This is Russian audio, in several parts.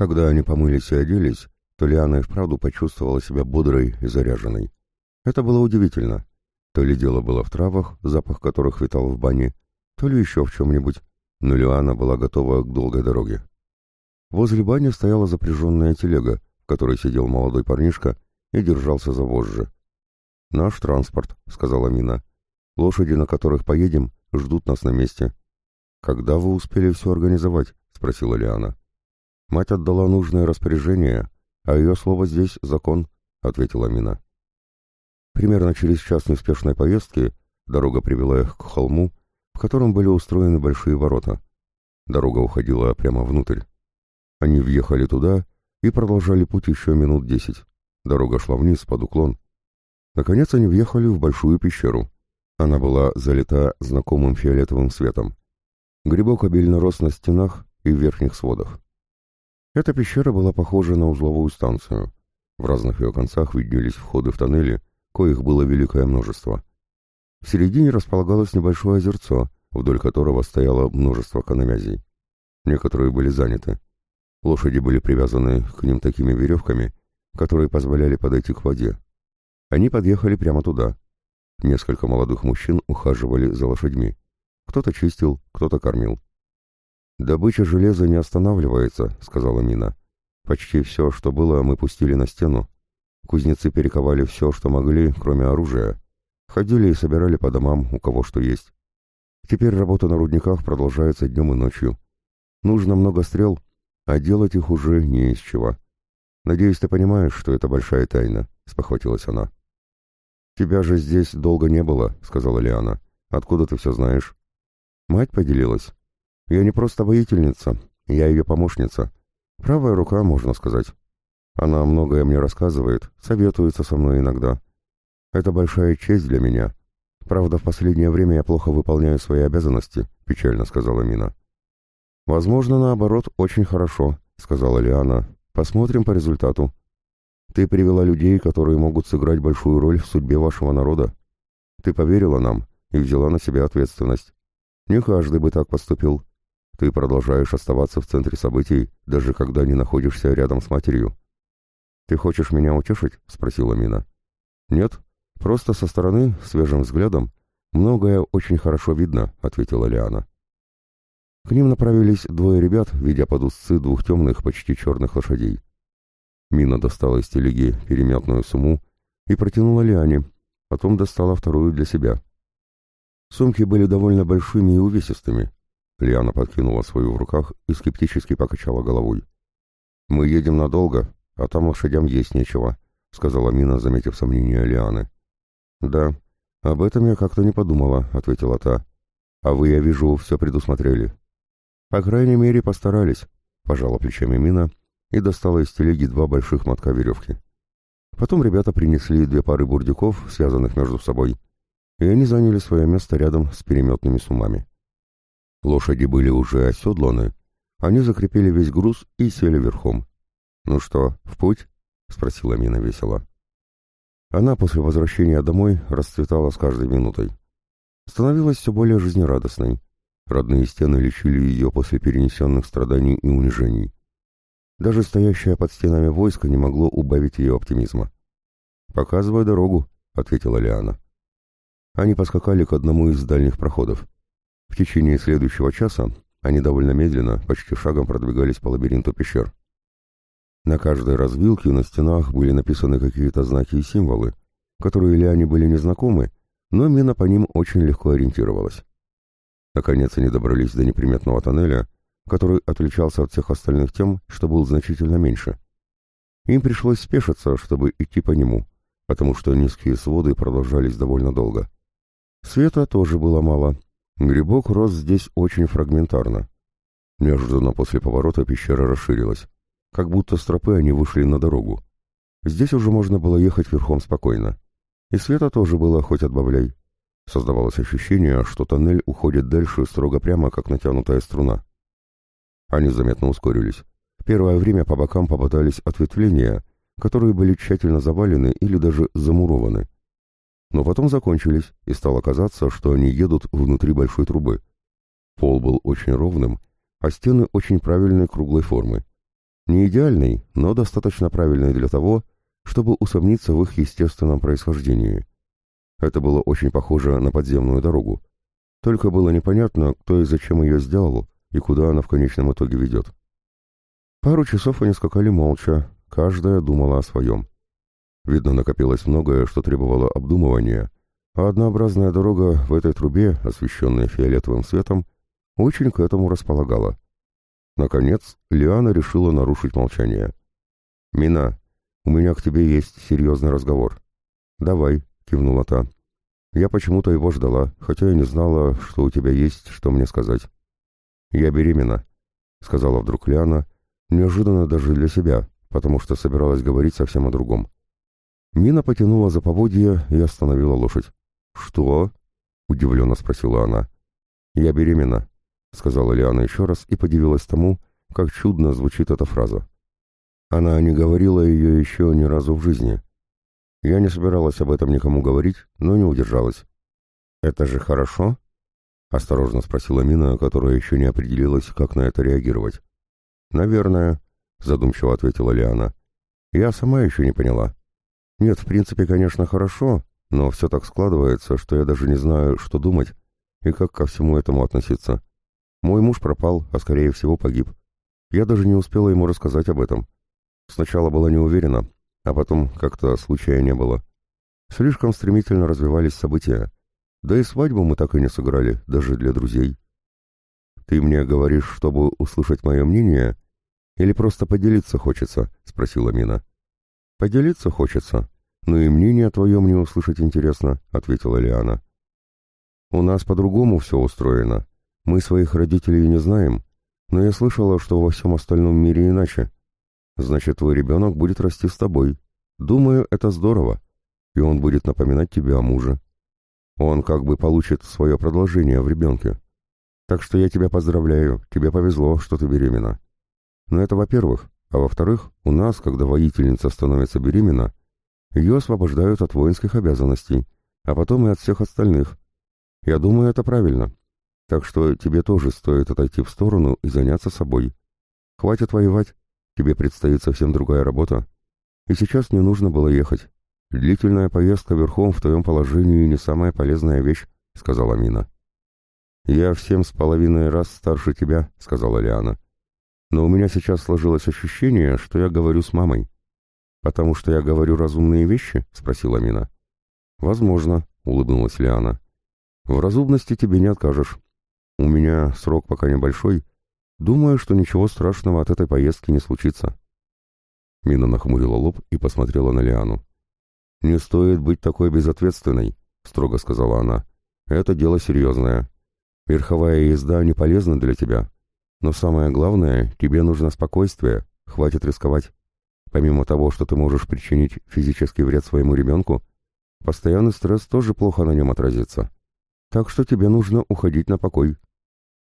Когда они помылись и оделись, то Лиана и вправду почувствовала себя бодрой и заряженной. Это было удивительно. То ли дело было в травах, запах которых витал в бане, то ли еще в чем-нибудь, но Лиана была готова к долгой дороге. Возле бани стояла запряженная телега, в которой сидел молодой парнишка и держался за вожжи. «Наш транспорт», — сказала Мина. «Лошади, на которых поедем, ждут нас на месте». «Когда вы успели все организовать?» — спросила Лиана. «Мать отдала нужное распоряжение, а ее слово здесь — закон», — ответила Мина. Примерно через час неспешной поездки дорога привела их к холму, в котором были устроены большие ворота. Дорога уходила прямо внутрь. Они въехали туда и продолжали путь еще минут десять. Дорога шла вниз, под уклон. Наконец они въехали в большую пещеру. Она была залита знакомым фиолетовым светом. Грибок обильно рос на стенах и в верхних сводах. Эта пещера была похожа на узловую станцию. В разных ее концах виднелись входы в тоннели, коих было великое множество. В середине располагалось небольшое озерцо, вдоль которого стояло множество канамязей. Некоторые были заняты. Лошади были привязаны к ним такими веревками, которые позволяли подойти к воде. Они подъехали прямо туда. Несколько молодых мужчин ухаживали за лошадьми. Кто-то чистил, кто-то кормил. «Добыча железа не останавливается», — сказала Мина. «Почти все, что было, мы пустили на стену. Кузнецы перековали все, что могли, кроме оружия. Ходили и собирали по домам, у кого что есть. Теперь работа на рудниках продолжается днем и ночью. Нужно много стрел, а делать их уже не из чего. Надеюсь, ты понимаешь, что это большая тайна», — спохватилась она. «Тебя же здесь долго не было», — сказала Лиана. «Откуда ты все знаешь?» Мать поделилась. «Я не просто воительница, я ее помощница. Правая рука, можно сказать. Она многое мне рассказывает, советуется со мной иногда. Это большая честь для меня. Правда, в последнее время я плохо выполняю свои обязанности», — печально сказала Мина. «Возможно, наоборот, очень хорошо», — сказала Лиана. «Посмотрим по результату. Ты привела людей, которые могут сыграть большую роль в судьбе вашего народа. Ты поверила нам и взяла на себя ответственность. Не каждый бы так поступил. Ты продолжаешь оставаться в центре событий, даже когда не находишься рядом с матерью. «Ты хочешь меня утешить?» — спросила Мина. «Нет, просто со стороны, свежим взглядом, многое очень хорошо видно», — ответила Лиана. К ним направились двое ребят, ведя под узцы двух темных, почти черных лошадей. Мина достала из телеги перемятную сумму и протянула Лиане, потом достала вторую для себя. Сумки были довольно большими и увесистыми. Лиана подкинула свою в руках и скептически покачала головой. «Мы едем надолго, а там лошадям есть нечего», — сказала Мина, заметив сомнения Лианы. «Да, об этом я как-то не подумала», — ответила та. «А вы, я вижу, все предусмотрели». «По крайней мере, постарались», — пожала плечами Мина и достала из телеги два больших мотка веревки. Потом ребята принесли две пары бурдюков, связанных между собой, и они заняли свое место рядом с переметными сумами. Лошади были уже оседланы, они закрепили весь груз и сели верхом. «Ну что, в путь?» — спросила Мина весело. Она после возвращения домой расцветала с каждой минутой. Становилась все более жизнерадостной. Родные стены лечили ее после перенесенных страданий и унижений. Даже стоящее под стенами войско не могло убавить ее оптимизма. «Показывай дорогу», — ответила Лиана. Они поскакали к одному из дальних проходов. В течение следующего часа они довольно медленно, почти шагом продвигались по лабиринту пещер. На каждой развилке на стенах были написаны какие-то знаки и символы, которые Лиане были незнакомы, но Мина по ним очень легко ориентировалась. Наконец они добрались до неприметного тоннеля, который отличался от всех остальных тем, что был значительно меньше. Им пришлось спешиться, чтобы идти по нему, потому что низкие своды продолжались довольно долго. Света тоже было мало. Грибок рос здесь очень фрагментарно. Неожиданно после поворота пещера расширилась. Как будто с тропы они вышли на дорогу. Здесь уже можно было ехать верхом спокойно. И света тоже было, хоть отбавляй. Создавалось ощущение, что тоннель уходит дальше строго прямо, как натянутая струна. Они заметно ускорились. Первое время по бокам попадались ответвления, которые были тщательно завалены или даже замурованы. Но потом закончились, и стало казаться, что они едут внутри большой трубы. Пол был очень ровным, а стены очень правильной круглой формы. Не идеальный, но достаточно правильный для того, чтобы усомниться в их естественном происхождении. Это было очень похоже на подземную дорогу. Только было непонятно, кто и зачем ее сделал, и куда она в конечном итоге ведет. Пару часов они скакали молча, каждая думала о своем. Видно, накопилось многое, что требовало обдумывания, а однообразная дорога в этой трубе, освещенная фиолетовым светом, очень к этому располагала. Наконец, Лиана решила нарушить молчание. «Мина, у меня к тебе есть серьезный разговор». «Давай», — кивнула та. «Я почему-то его ждала, хотя и не знала, что у тебя есть, что мне сказать». «Я беременна», — сказала вдруг Лиана, неожиданно даже для себя, потому что собиралась говорить совсем о другом. Мина потянула за поводья и остановила лошадь. «Что?» — удивленно спросила она. «Я беременна», — сказала Лиана еще раз и подивилась тому, как чудно звучит эта фраза. Она не говорила ее еще ни разу в жизни. Я не собиралась об этом никому говорить, но не удержалась. «Это же хорошо?» — осторожно спросила Мина, которая еще не определилась, как на это реагировать. «Наверное», — задумчиво ответила Лиана. «Я сама еще не поняла. Нет, в принципе, конечно, хорошо, но все так складывается, что я даже не знаю, что думать и как ко всему этому относиться. Мой муж пропал, а скорее всего погиб. Я даже не успела ему рассказать об этом. Сначала была не уверена, а потом как-то случая не было. Слишком стремительно развивались события. Да и свадьбу мы так и не сыграли, даже для друзей. «Ты мне говоришь, чтобы услышать мое мнение, или просто поделиться хочется?» — спросила Мина. «Поделиться хочется, но и мнение твое мне услышать интересно», — ответила Лиана. «У нас по-другому все устроено. Мы своих родителей не знаем, но я слышала, что во всем остальном мире иначе. Значит, твой ребенок будет расти с тобой. Думаю, это здорово, и он будет напоминать тебе о муже. Он как бы получит свое продолжение в ребенке. Так что я тебя поздравляю, тебе повезло, что ты беременна. Но это во-первых, а во-вторых, у нас, когда воительница становится беременна, ее освобождают от воинских обязанностей, а потом и от всех остальных. Я думаю, это правильно. Так что тебе тоже стоит отойти в сторону и заняться собой. Хватит воевать, тебе предстоит совсем другая работа. И сейчас не нужно было ехать. Длительная поездка верхом в твоем положении не самая полезная вещь, — сказала Мина. «Я всем с половиной раз старше тебя», — сказала Лиана. «Но у меня сейчас сложилось ощущение, что я говорю с мамой». «Потому что я говорю разумные вещи?» — спросила Мина. «Возможно», — улыбнулась Лиана. «В разумности тебе не откажешь. У меня срок пока небольшой. Думаю, что ничего страшного от этой поездки не случится. Мина нахмурила лоб и посмотрела на Лиану. «Не стоит быть такой безответственной», — строго сказала она. «Это дело серьезное. Верховая езда не полезна для тебя. Но самое главное, тебе нужно спокойствие, хватит рисковать. Помимо того, что ты можешь причинить физический вред своему ребенку, постоянный стресс тоже плохо на нем отразится. Так что тебе нужно уходить на покой».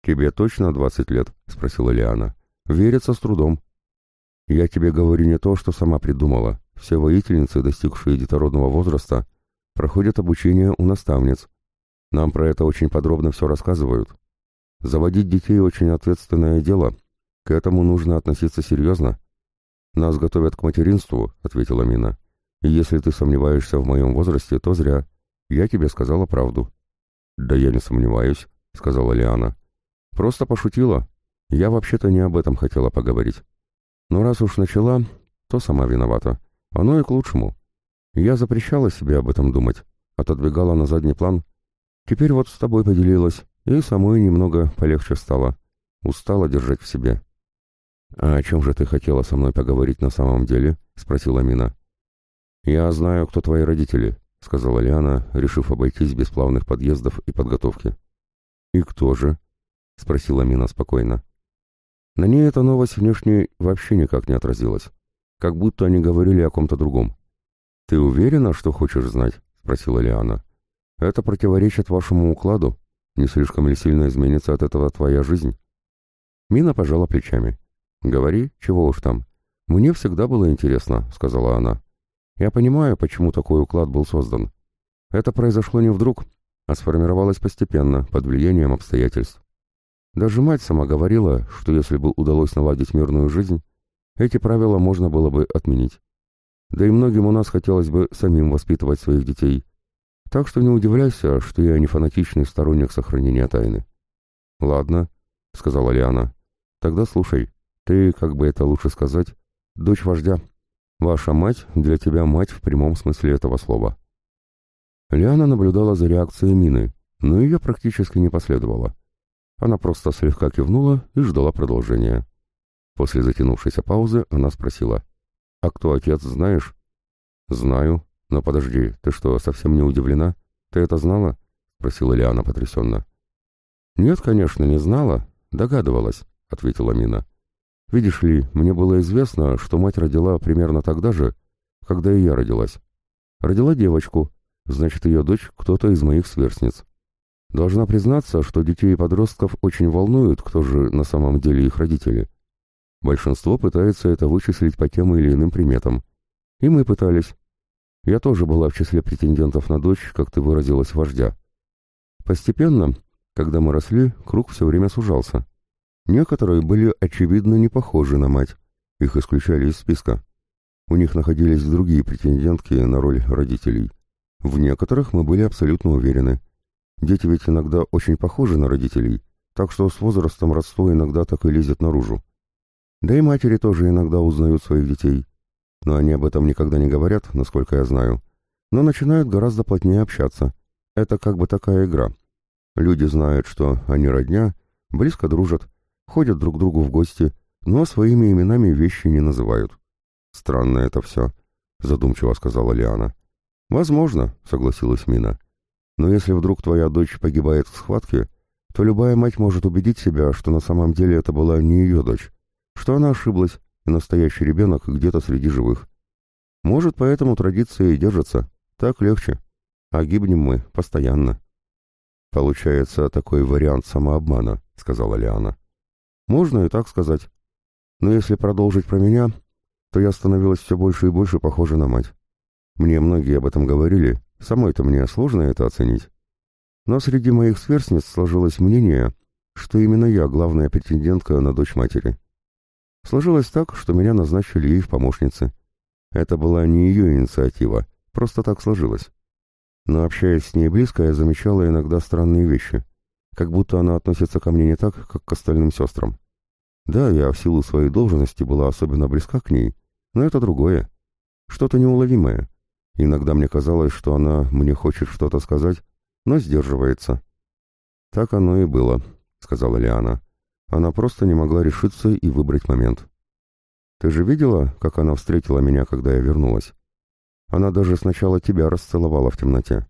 «Тебе точно двадцать лет?» — спросила Лиана. «Верится с трудом». «Я тебе говорю не то, что сама придумала. Все воительницы, достигшие детородного возраста, проходят обучение у наставниц. Нам про это очень подробно все рассказывают. Заводить детей очень ответственное дело. К этому нужно относиться серьезно. Нас готовят к материнству», — ответила Мина. «И если ты сомневаешься в моем возрасте, то зря. Я тебе сказала правду». «Да я не сомневаюсь», — сказала Лиана. Просто пошутила. Я вообще-то не об этом хотела поговорить. Но раз уж начала, то сама виновата. Оно и к лучшему. Я запрещала себе об этом думать, отодвигала на задний план. Теперь вот с тобой поделилась, и самой немного полегче стало. Устала держать в себе. «А о чем же ты хотела со мной поговорить на самом деле?» — спросила Мина. «Я знаю, кто твои родители», — сказала Лиана, решив обойтись без плавных подъездов и подготовки. «И кто же?» — спросила Мина спокойно. На ней эта новость внешне вообще никак не отразилась, как будто они говорили о ком-то другом. «Ты уверена, что хочешь знать?» — спросила Лиана. «Это противоречит вашему укладу. Не слишком ли сильно изменится от этого твоя жизнь?» Мина пожала плечами. «Говори, чего уж там. Мне всегда было интересно», — сказала она. «Я понимаю, почему такой уклад был создан. Это произошло не вдруг, а сформировалось постепенно, под влиянием обстоятельств. Даже мать сама говорила, что если бы удалось наладить мирную жизнь, эти правила можно было бы отменить. Да и многим у нас хотелось бы самим воспитывать своих детей. Так что не удивляйся, что я не фанатичный сторонник сохранения тайны. «Ладно», — сказала Лиана. «Тогда слушай, ты, как бы это лучше сказать, дочь вождя. Ваша мать для тебя мать в прямом смысле этого слова». Лиана наблюдала за реакцией Мины, но ее практически не последовало. Она просто слегка кивнула и ждала продолжения. После затянувшейся паузы она спросила. «А кто отец, знаешь?» «Знаю. Но подожди, ты что, совсем не удивлена? Ты это знала?» — спросила Лиана потрясенно. «Нет, конечно, не знала. Догадывалась», — ответила Мина. «Видишь ли, мне было известно, что мать родила примерно тогда же, когда и я родилась. Родила девочку, значит, ее дочь кто-то из моих сверстниц. Должна признаться, что детей и подростков очень волнуют, кто же на самом деле их родители. Большинство пытается это вычислить по тем или иным приметам. И мы пытались. Я тоже была в числе претендентов на дочь, как ты выразилась, вождя. Постепенно, когда мы росли, круг все время сужался. Некоторые были очевидно не похожи на мать, их исключали из списка. У них находились другие претендентки на роль родителей. В некоторых мы были абсолютно уверены. Дети ведь иногда очень похожи на родителей, так что с возрастом родство иногда так и лезет наружу. Да и матери тоже иногда узнают своих детей. Но они об этом никогда не говорят, насколько я знаю. Но начинают гораздо плотнее общаться. Это как бы такая игра. Люди знают, что они родня, близко дружат, ходят друг к другу в гости, но своими именами вещи не называют. «Странно это все», — задумчиво сказала Лиана. «Возможно», — согласилась Мина. «Но если вдруг твоя дочь погибает в схватке, то любая мать может убедить себя, что на самом деле это была не ее дочь, что она ошиблась, и настоящий ребенок где-то среди живых. Может, поэтому традиции и держатся. Так легче. А гибнем мы постоянно. Получается такой вариант самообмана, сказала Лиана. Можно и так сказать. Но если продолжить про меня, то я становилась все больше и больше похожа на мать. Мне многие об этом говорили, самой-то мне сложно это оценить. Но среди моих сверстниц сложилось мнение, что именно я главная претендентка на дочь матери. Сложилось так, что меня назначили ей в помощнице. Это была не ее инициатива, просто так сложилось. Но общаясь с ней близко, я замечала иногда странные вещи, как будто она относится ко мне не так, как к остальным сестрам. Да, я в силу своей должности была особенно близка к ней, но это другое. Что-то неуловимое. Иногда мне казалось, что она мне хочет что-то сказать, но сдерживается. «Так оно и было», — сказала Лиана. Она просто не могла решиться и выбрать момент. «Ты же видела, как она встретила меня, когда я вернулась? Она даже сначала тебя расцеловала в темноте.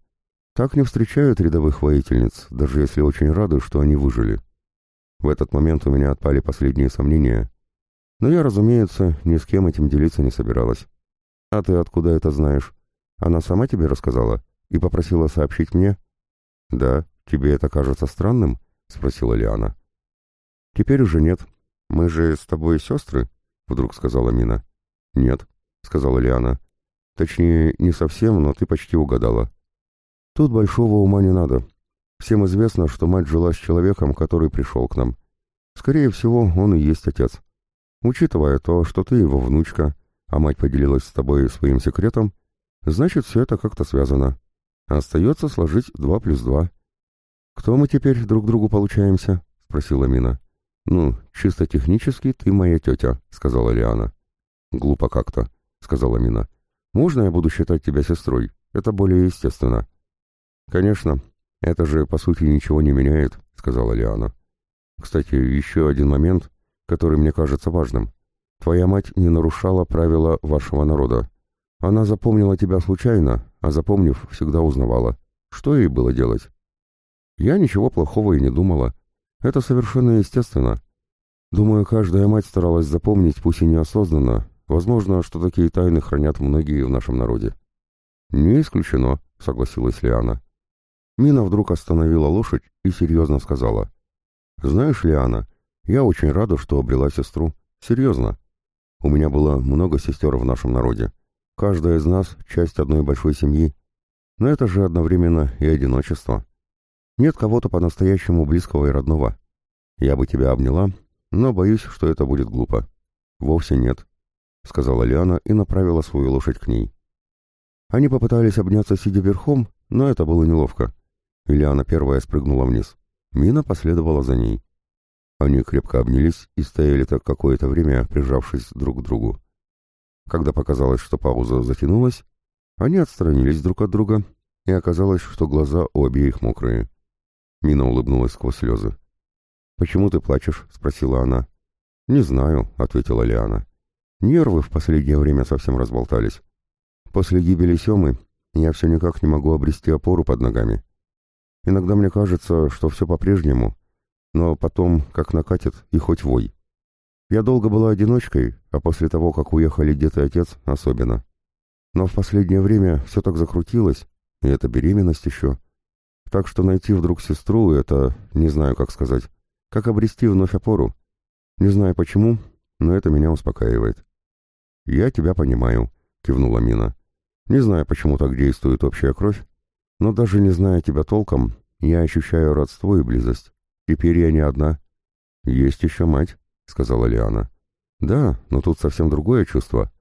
Так не встречают рядовых воительниц, даже если очень рады, что они выжили. В этот момент у меня отпали последние сомнения. Но я, разумеется, ни с кем этим делиться не собиралась. А ты откуда это знаешь? Она сама тебе рассказала и попросила сообщить мне? Да, тебе это кажется странным? Спросила Лиана. «Теперь уже нет. Мы же с тобой сестры?» — вдруг сказала Мина. «Нет», — сказала Лиана. «Точнее, не совсем, но ты почти угадала. Тут большого ума не надо. Всем известно, что мать жила с человеком, который пришел к нам. Скорее всего, он и есть отец. Учитывая то, что ты его внучка, а мать поделилась с тобой своим секретом, значит, все это как-то связано. Остается сложить два плюс два. «Кто мы теперь друг другу получаемся?» — спросила Мина. «Ну, чисто технически ты моя тетя», — сказала Лиана. «Глупо как-то», — сказала Мина. «Можно я буду считать тебя сестрой? Это более естественно». «Конечно. Это же, по сути, ничего не меняет», — сказала Лиана. «Кстати, еще один момент, который мне кажется важным. Твоя мать не нарушала правила вашего народа. Она запомнила тебя случайно, а запомнив, всегда узнавала. Что ей было делать?» «Я ничего плохого и не думала. Это совершенно естественно. Думаю, каждая мать старалась запомнить, пусть и неосознанно, возможно, что такие тайны хранят многие в нашем народе. «Не исключено», — согласилась Лиана. Мина вдруг остановила лошадь и серьезно сказала. «Знаешь, Лиана, я очень рада, что обрела сестру. Серьезно. У меня было много сестер в нашем народе. Каждая из нас — часть одной большой семьи. Но это же одновременно и одиночество. Нет кого-то по-настоящему близкого и родного. Я бы тебя обняла, но боюсь, что это будет глупо. Вовсе нет, — сказала Лиана и направила свою лошадь к ней. Они попытались обняться, сидя верхом, но это было неловко. Лиана первая спрыгнула вниз. Мина последовала за ней. Они крепко обнялись и стояли так какое-то время, прижавшись друг к другу. Когда показалось, что пауза затянулась, они отстранились друг от друга, и оказалось, что глаза у обеих мокрые. Мина улыбнулась сквозь слезы. «Почему ты плачешь?» — спросила она. «Не знаю», — ответила Лиана. «Нервы в последнее время совсем разболтались. После гибели Семы я все никак не могу обрести опору под ногами. Иногда мне кажется, что все по-прежнему, но потом, как накатит, и хоть вой. Я долго была одиночкой, а после того, как уехали дед и отец, особенно. Но в последнее время все так закрутилось, и это беременность еще. Так что найти вдруг сестру — это, не знаю, как сказать, как обрести вновь опору. Не знаю почему, но это меня успокаивает. «Я тебя понимаю», — кивнула Мина. «Не знаю, почему так действует общая кровь, но даже не зная тебя толком, я ощущаю родство и близость. Теперь я не одна. Есть еще мать, сказала Лиана. Да, но тут совсем другое чувство.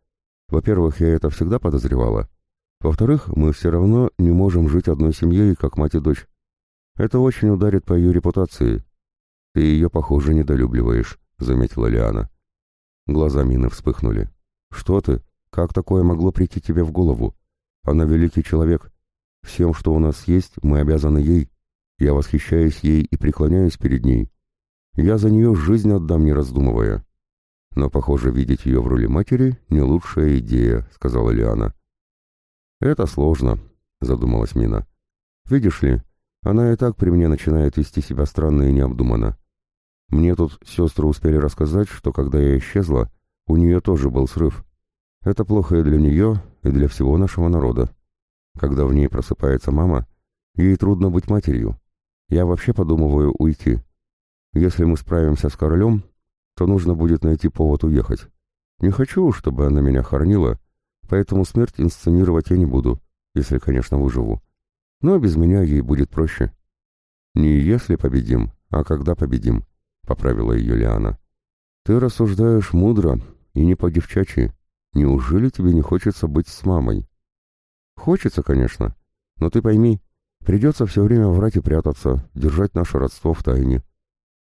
Во-первых, я это всегда подозревала. Во-вторых, мы все равно не можем жить одной семьей, как мать и дочь. Это очень ударит по ее репутации. Ты ее, похоже, недолюбливаешь, заметила Лиана. Глаза Мины вспыхнули. Что ты? Как такое могло прийти тебе в голову? Она великий человек. Всем, что у нас есть, мы обязаны ей. Я восхищаюсь ей и преклоняюсь перед ней. Я за нее жизнь отдам, не раздумывая. Но, похоже, видеть ее в роли матери — не лучшая идея, — сказала Лиана. Это сложно, — задумалась Мина. Видишь ли, она и так при мне начинает вести себя странно и необдуманно. Мне тут сестры успели рассказать, что когда я исчезла, у нее тоже был срыв. Это плохо и для нее, и для всего нашего народа. Когда в ней просыпается мама, ей трудно быть матерью. Я вообще подумываю уйти. Если мы справимся с королем, то нужно будет найти повод уехать. Не хочу, чтобы она меня хоронила, поэтому смерть инсценировать я не буду, если, конечно, выживу. Но без меня ей будет проще. Не если победим, а когда победим, — поправила ее Лиана. Ты рассуждаешь мудро и не по-девчачьи. Неужели тебе не хочется быть с мамой? Хочется, конечно, но ты пойми, придется все время врать и прятаться, держать наше родство в тайне.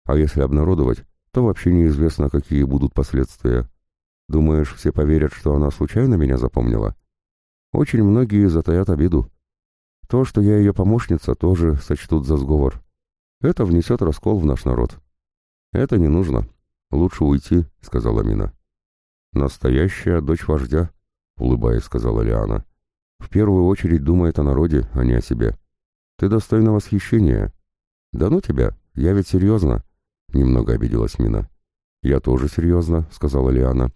А если обнародовать, то вообще неизвестно, какие будут последствия. Думаешь, все поверят, что она случайно меня запомнила? Очень многие затаят обиду. То, что я ее помощница, тоже сочтут за сговор. Это внесет раскол в наш народ. Это не нужно. Лучше уйти, — сказала Мина. Настоящая дочь вождя, — улыбаясь, сказала Лиана. В первую очередь думает о народе, а не о себе. Ты достойна восхищения. Да ну тебя, я ведь серьезно. Немного обиделась Мина. Я тоже серьезно, сказала Лиана.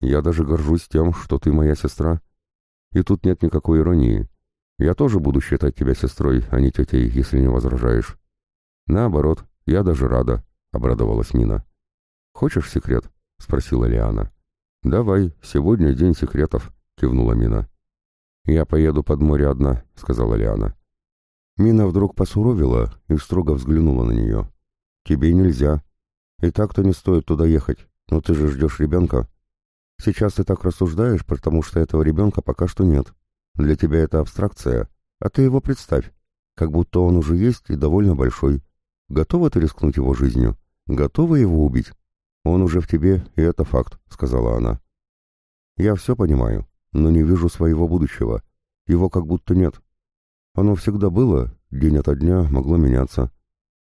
Я даже горжусь тем, что ты моя сестра. И тут нет никакой иронии. Я тоже буду считать тебя сестрой, а не тетей, если не возражаешь. Наоборот, я даже рада, обрадовалась Мина. Хочешь секрет? спросила Лиана. Давай, сегодня день секретов, кивнула Мина. «Я поеду под море одна», — сказала Лиана. Мина вдруг посуровила и строго взглянула на нее. «Тебе нельзя. И так-то не стоит туда ехать, но ты же ждешь ребенка. Сейчас ты так рассуждаешь, потому что этого ребенка пока что нет. Для тебя это абстракция, а ты его представь, как будто он уже есть и довольно большой. Готова ты рискнуть его жизнью? Готова его убить? Он уже в тебе, и это факт», — сказала она. «Я все понимаю но не вижу своего будущего. Его как будто нет. Оно всегда было, день ото дня могло меняться.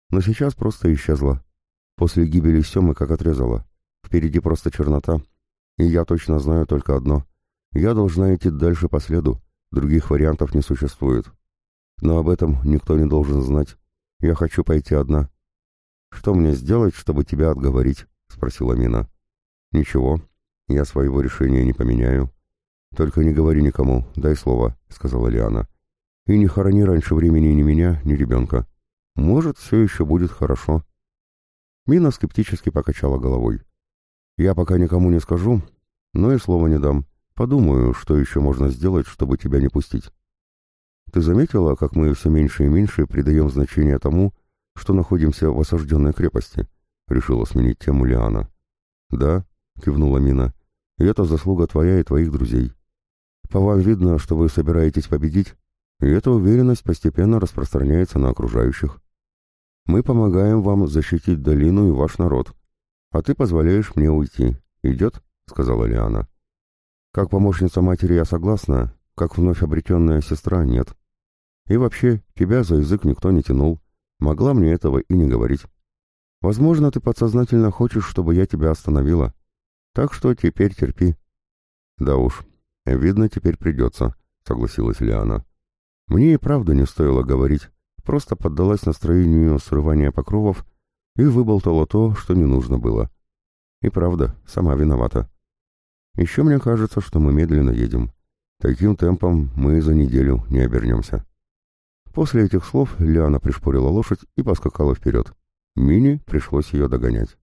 Но сейчас просто исчезло. После гибели Семы как отрезало. Впереди просто чернота. И я точно знаю только одно. Я должна идти дальше по следу. Других вариантов не существует. Но об этом никто не должен знать. Я хочу пойти одна. «Что мне сделать, чтобы тебя отговорить?» — спросила Мина. «Ничего. Я своего решения не поменяю. «Только не говори никому, дай слово», — сказала Лиана. «И не хорони раньше времени ни меня, ни ребенка. Может, все еще будет хорошо». Мина скептически покачала головой. «Я пока никому не скажу, но и слова не дам. Подумаю, что еще можно сделать, чтобы тебя не пустить». «Ты заметила, как мы все меньше и меньше придаем значение тому, что находимся в осажденной крепости?» — решила сменить тему Лиана. «Да», — кивнула Мина. И это заслуга твоя и твоих друзей. По вам видно, что вы собираетесь победить, и эта уверенность постепенно распространяется на окружающих. Мы помогаем вам защитить долину и ваш народ, а ты позволяешь мне уйти. Идет?» — сказала Лиана. «Как помощница матери я согласна, как вновь обретенная сестра нет. И вообще, тебя за язык никто не тянул. Могла мне этого и не говорить. Возможно, ты подсознательно хочешь, чтобы я тебя остановила. Так что теперь терпи». «Да уж, видно, теперь придется», — согласилась Лиана. «Мне и правда не стоило говорить, просто поддалась настроению срывания покровов и выболтала то, что не нужно было. И правда, сама виновата. Еще мне кажется, что мы медленно едем. Таким темпом мы за неделю не обернемся. После этих слов Лиана пришпорила лошадь и поскакала вперед. Мини пришлось ее догонять.